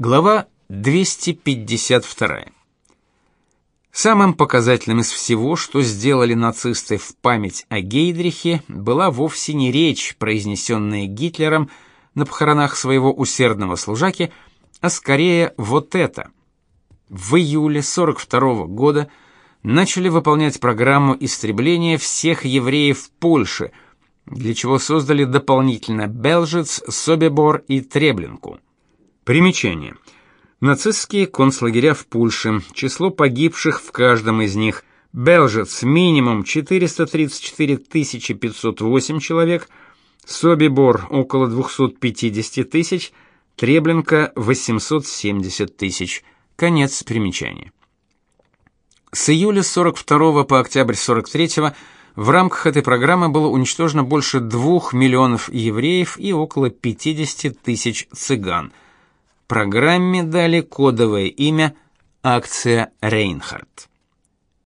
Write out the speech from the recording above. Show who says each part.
Speaker 1: Глава 252. Самым показательным из всего, что сделали нацисты в память о Гейдрихе, была вовсе не речь, произнесенная Гитлером на похоронах своего усердного служаки, а скорее вот это. В июле 42 -го года начали выполнять программу истребления всех евреев в Польше, для чего создали дополнительно Белжиц, Собибор и Треблинку. Примечание. Нацистские концлагеря в Польше. Число погибших в каждом из них. Белжец минимум 434 508 человек, Собибор около 250 тысяч, Треблинка 870 тысяч. Конец примечания. С июля 42 по октябрь 43 в рамках этой программы было уничтожено больше 2 миллионов евреев и около 50 тысяч цыган – Программе дали кодовое имя «Акция Рейнхард».